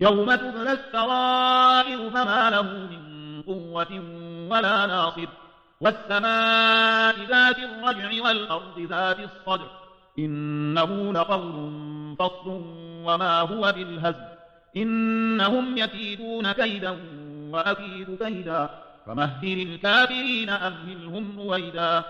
يوم تبلى السرائر فما له من قوة ولا ناصر. والسماء ذات الرجع والأرض ذات الصدر إنه لقول فصل وما هو بالهزل. إنهم يكيدون كيدا وأكيد كيدا. فمهل الكافرين أمهلهم رويدا.